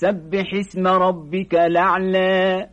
سبح اسم ربك الأعلى.